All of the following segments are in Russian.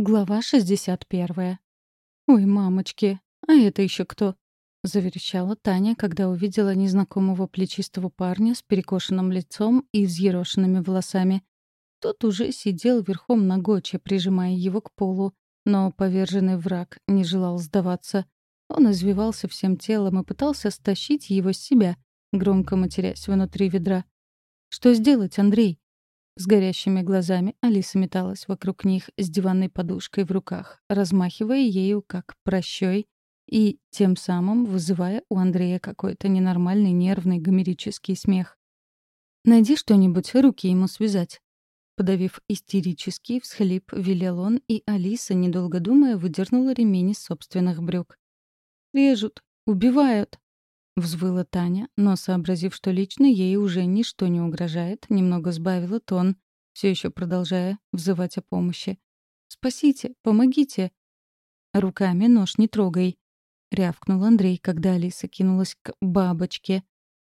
Глава 61. «Ой, мамочки, а это еще кто?» — заверещала Таня, когда увидела незнакомого плечистого парня с перекошенным лицом и взъерошенными волосами. Тот уже сидел верхом на Гоче, прижимая его к полу, но поверженный враг не желал сдаваться. Он извивался всем телом и пытался стащить его с себя, громко матерясь внутри ведра. «Что сделать, Андрей?» С горящими глазами Алиса металась вокруг них с диванной подушкой в руках, размахивая ею как прощой и тем самым вызывая у Андрея какой-то ненормальный нервный гомерический смех. «Найди что-нибудь, руки ему связать». Подавив истерический всхлип, велел он, и Алиса, недолго думая, выдернула ремень из собственных брюк. «Режут, убивают», Взвыла Таня, но, сообразив, что лично ей уже ничто не угрожает, немного сбавила тон, все еще продолжая взывать о помощи. «Спасите! Помогите!» «Руками нож не трогай!» — рявкнул Андрей, когда Алиса кинулась к бабочке.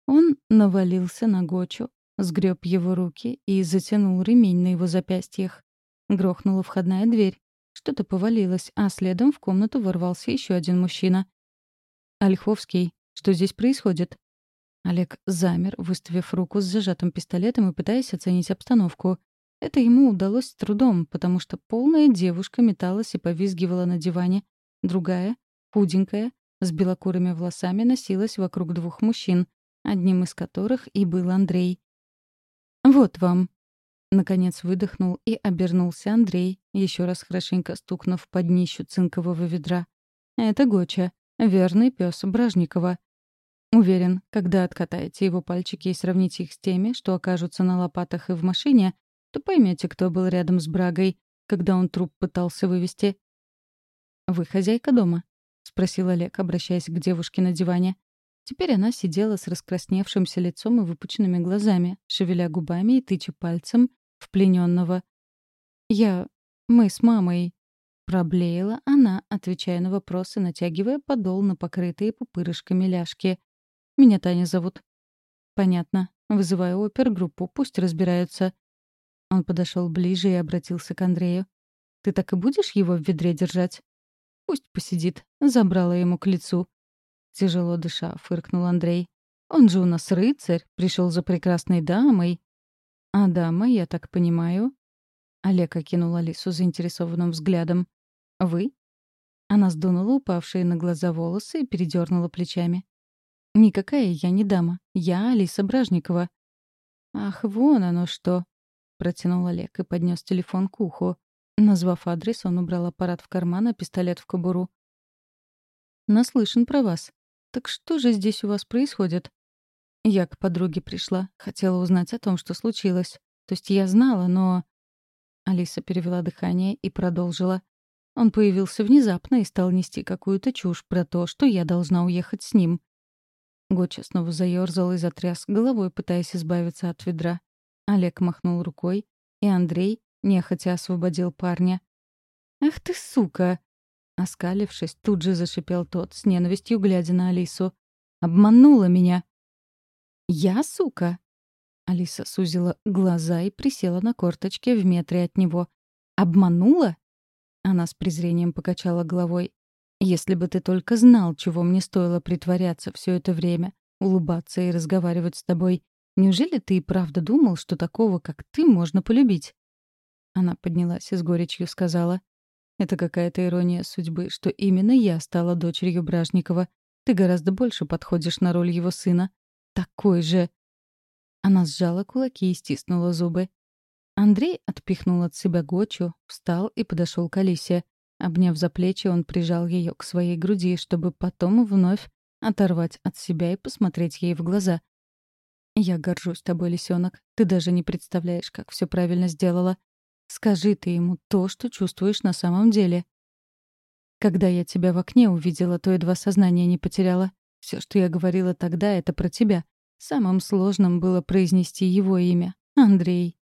Он навалился на Гочу, сгреб его руки и затянул ремень на его запястьях. Грохнула входная дверь. Что-то повалилось, а следом в комнату ворвался еще один мужчина. «Ольховский, что здесь происходит?» Олег замер, выставив руку с зажатым пистолетом и пытаясь оценить обстановку. Это ему удалось с трудом, потому что полная девушка металась и повизгивала на диване. Другая, худенькая, с белокурыми волосами носилась вокруг двух мужчин, одним из которых и был Андрей. «Вот вам». Наконец выдохнул и обернулся Андрей, еще раз хорошенько стукнув под днищу цинкового ведра. «Это Гоча, верный пес Бражникова. Уверен, когда откатаете его пальчики и сравните их с теми, что окажутся на лопатах и в машине, то поймете, кто был рядом с Брагой, когда он труп пытался вывести. «Вы хозяйка дома?» — спросил Олег, обращаясь к девушке на диване. Теперь она сидела с раскрасневшимся лицом и выпученными глазами, шевеля губами и тыча пальцем в плененного. «Я... мы с мамой...» Проблеяла она, отвечая на вопросы, натягивая подол на покрытые пупырышками ляжки. Меня Таня зовут». «Понятно. Вызываю опергруппу, пусть разбираются». Он подошел ближе и обратился к Андрею. «Ты так и будешь его в ведре держать?» «Пусть посидит», — забрала ему к лицу. Тяжело дыша, фыркнул Андрей. «Он же у нас рыцарь, пришел за прекрасной дамой». «А дама, я так понимаю...» Олег окинул Алису заинтересованным взглядом. «Вы?» Она сдунула упавшие на глаза волосы и передернула плечами. «Никакая я не дама. Я Алиса Бражникова». «Ах, вон оно что!» — протянул Олег и поднес телефон к уху. Назвав адрес, он убрал аппарат в карман, а пистолет в кобуру. «Наслышан про вас. Так что же здесь у вас происходит?» Я к подруге пришла. Хотела узнать о том, что случилось. То есть я знала, но... Алиса перевела дыхание и продолжила. Он появился внезапно и стал нести какую-то чушь про то, что я должна уехать с ним. Гоча снова заёрзал и затряс головой, пытаясь избавиться от ведра. Олег махнул рукой, и Андрей нехотя освободил парня. «Ах ты, сука!» Оскалившись, тут же зашипел тот, с ненавистью глядя на Алису. «Обманула меня!» «Я, сука?» Алиса сузила глаза и присела на корточке в метре от него. «Обманула?» Она с презрением покачала головой. Если бы ты только знал, чего мне стоило притворяться все это время, улыбаться и разговаривать с тобой, неужели ты и правда думал, что такого, как ты, можно полюбить?» Она поднялась и с горечью сказала. «Это какая-то ирония судьбы, что именно я стала дочерью Бражникова. Ты гораздо больше подходишь на роль его сына. Такой же...» Она сжала кулаки и стиснула зубы. Андрей отпихнул от себя Гочу, встал и подошел к Алисе. Обняв за плечи, он прижал ее к своей груди, чтобы потом вновь оторвать от себя и посмотреть ей в глаза. «Я горжусь тобой, лисенок. Ты даже не представляешь, как все правильно сделала. Скажи ты ему то, что чувствуешь на самом деле». Когда я тебя в окне увидела, то едва сознание не потеряла. Все, что я говорила тогда, это про тебя. Самым сложным было произнести его имя — Андрей.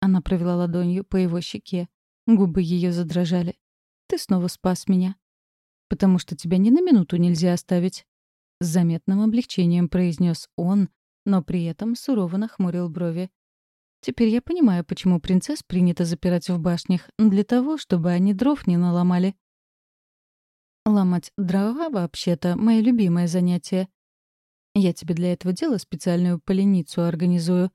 Она провела ладонью по его щеке. Губы ее задрожали. Ты снова спас меня. Потому что тебя ни на минуту нельзя оставить. С заметным облегчением произнес он, но при этом сурово нахмурил брови. Теперь я понимаю, почему принцесс принято запирать в башнях, для того, чтобы они дров не наломали. Ломать дрова, вообще-то, мое любимое занятие. Я тебе для этого дела специальную поленицу организую.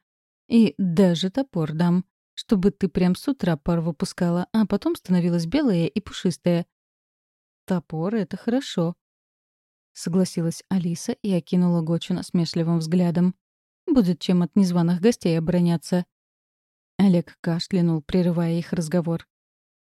И даже топор дам, чтобы ты прям с утра пар выпускала, а потом становилась белая и пушистая. Топор — это хорошо. Согласилась Алиса и окинула Гочу насмешливым взглядом. Будет чем от незваных гостей обороняться. Олег кашлянул, прерывая их разговор.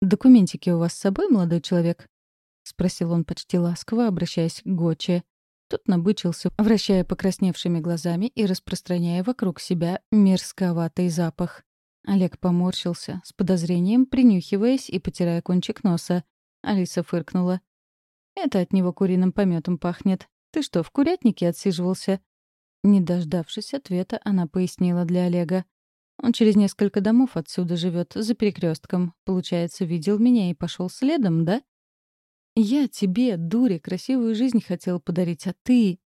«Документики у вас с собой, молодой человек?» — спросил он почти ласково, обращаясь к Гоче. Тот набычился, вращая покрасневшими глазами и распространяя вокруг себя мерзковатый запах. Олег поморщился, с подозрением принюхиваясь и потирая кончик носа. Алиса фыркнула. «Это от него куриным пометом пахнет. Ты что, в курятнике отсиживался?» Не дождавшись ответа, она пояснила для Олега. Он через несколько домов отсюда живет, за перекрестком. Получается, видел меня и пошел следом, да? Я тебе, дуре, красивую жизнь хотел подарить, а ты...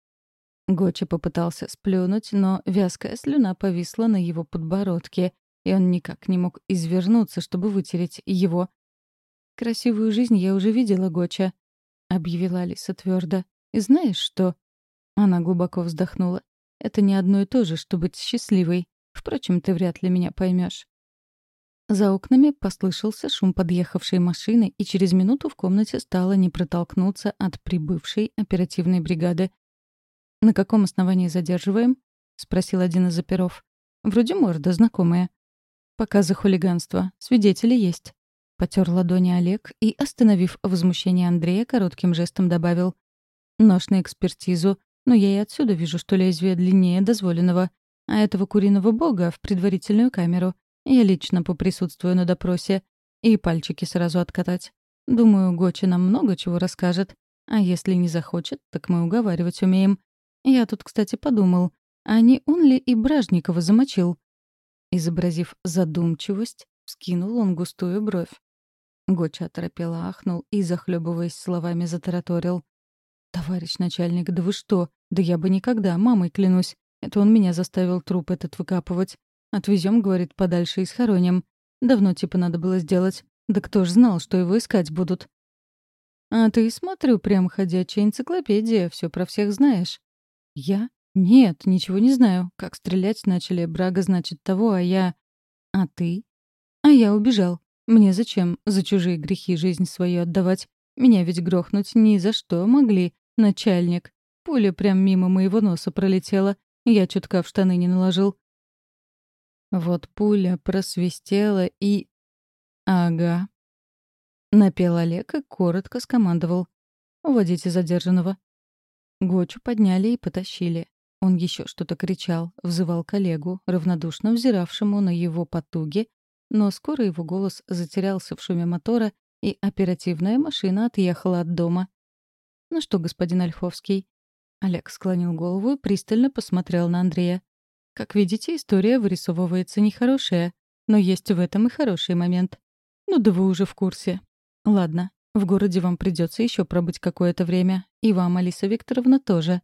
Гоча попытался сплюнуть, но вязкая слюна повисла на его подбородке, и он никак не мог извернуться, чтобы вытереть его. «Красивую жизнь я уже видела, Гоча», — объявила Алиса твердо. «И знаешь что?» Она глубоко вздохнула. «Это не одно и то же, что быть счастливой. Впрочем, ты вряд ли меня поймешь. За окнами послышался шум подъехавшей машины, и через минуту в комнате стало не протолкнуться от прибывшей оперативной бригады. «На каком основании задерживаем?» — спросил один из оперов. «Вроде морда знакомая». «Пока за хулиганство. Свидетели есть». Потер ладони Олег и, остановив возмущение Андрея, коротким жестом добавил. «Нож на экспертизу, но я и отсюда вижу, что лезвие длиннее дозволенного а этого куриного бога в предварительную камеру. Я лично поприсутствую на допросе. И пальчики сразу откатать. Думаю, Гочи нам много чего расскажет. А если не захочет, так мы уговаривать умеем. Я тут, кстати, подумал, а не он ли и Бражникова замочил? Изобразив задумчивость, скинул он густую бровь. Гоча оторопело ахнул и, захлебываясь словами, затараторил. «Товарищ начальник, да вы что? Да я бы никогда, мамой клянусь. Это он меня заставил труп этот выкапывать. Отвезем, говорит, подальше и схороним. Давно типа надо было сделать. Да кто ж знал, что его искать будут? А ты, смотрю, прям ходячая энциклопедия, все про всех знаешь. Я? Нет, ничего не знаю. Как стрелять начали, брага значит того, а я... А ты? А я убежал. Мне зачем за чужие грехи жизнь свою отдавать? Меня ведь грохнуть ни за что могли, начальник. Пуля прям мимо моего носа пролетела. Я чутка в штаны не наложил. Вот пуля просвистела и... Ага. Напел Олег и коротко скомандовал. «Уводите задержанного». Гочу подняли и потащили. Он еще что-то кричал, взывал коллегу, равнодушно взиравшему на его потуги, но скоро его голос затерялся в шуме мотора, и оперативная машина отъехала от дома. «Ну что, господин Ольховский, Олег склонил голову и пристально посмотрел на Андрея. «Как видите, история вырисовывается нехорошая, но есть в этом и хороший момент. Ну да вы уже в курсе. Ладно, в городе вам придется еще пробыть какое-то время, и вам, Алиса Викторовна, тоже».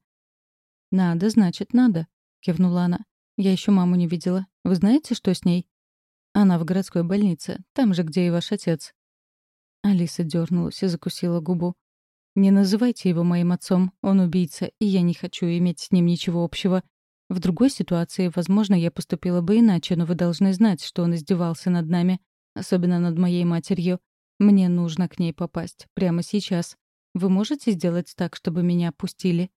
«Надо, значит, надо», — кивнула она. «Я еще маму не видела. Вы знаете, что с ней?» «Она в городской больнице, там же, где и ваш отец». Алиса дернулась и закусила губу. Не называйте его моим отцом, он убийца, и я не хочу иметь с ним ничего общего. В другой ситуации, возможно, я поступила бы иначе, но вы должны знать, что он издевался над нами, особенно над моей матерью. Мне нужно к ней попасть, прямо сейчас. Вы можете сделать так, чтобы меня пустили?»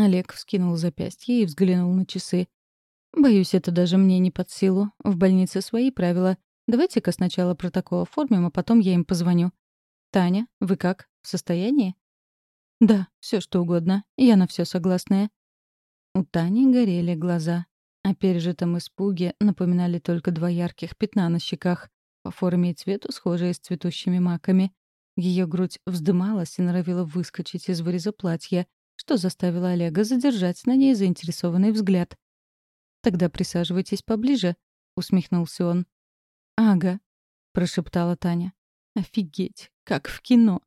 Олег вскинул запястье и взглянул на часы. «Боюсь, это даже мне не под силу. В больнице свои правила. Давайте-ка сначала протокол оформим, а потом я им позвоню. «Таня, вы как? В состоянии?» «Да, все что угодно. Я на все согласная». У Тани горели глаза. О пережитом испуге напоминали только два ярких пятна на щеках, по форме и цвету схожие с цветущими маками. Ее грудь вздымалась и норовила выскочить из выреза платья, что заставило Олега задержать на ней заинтересованный взгляд. «Тогда присаживайтесь поближе», — усмехнулся он. «Ага», — прошептала Таня. «Офигеть, как в кино.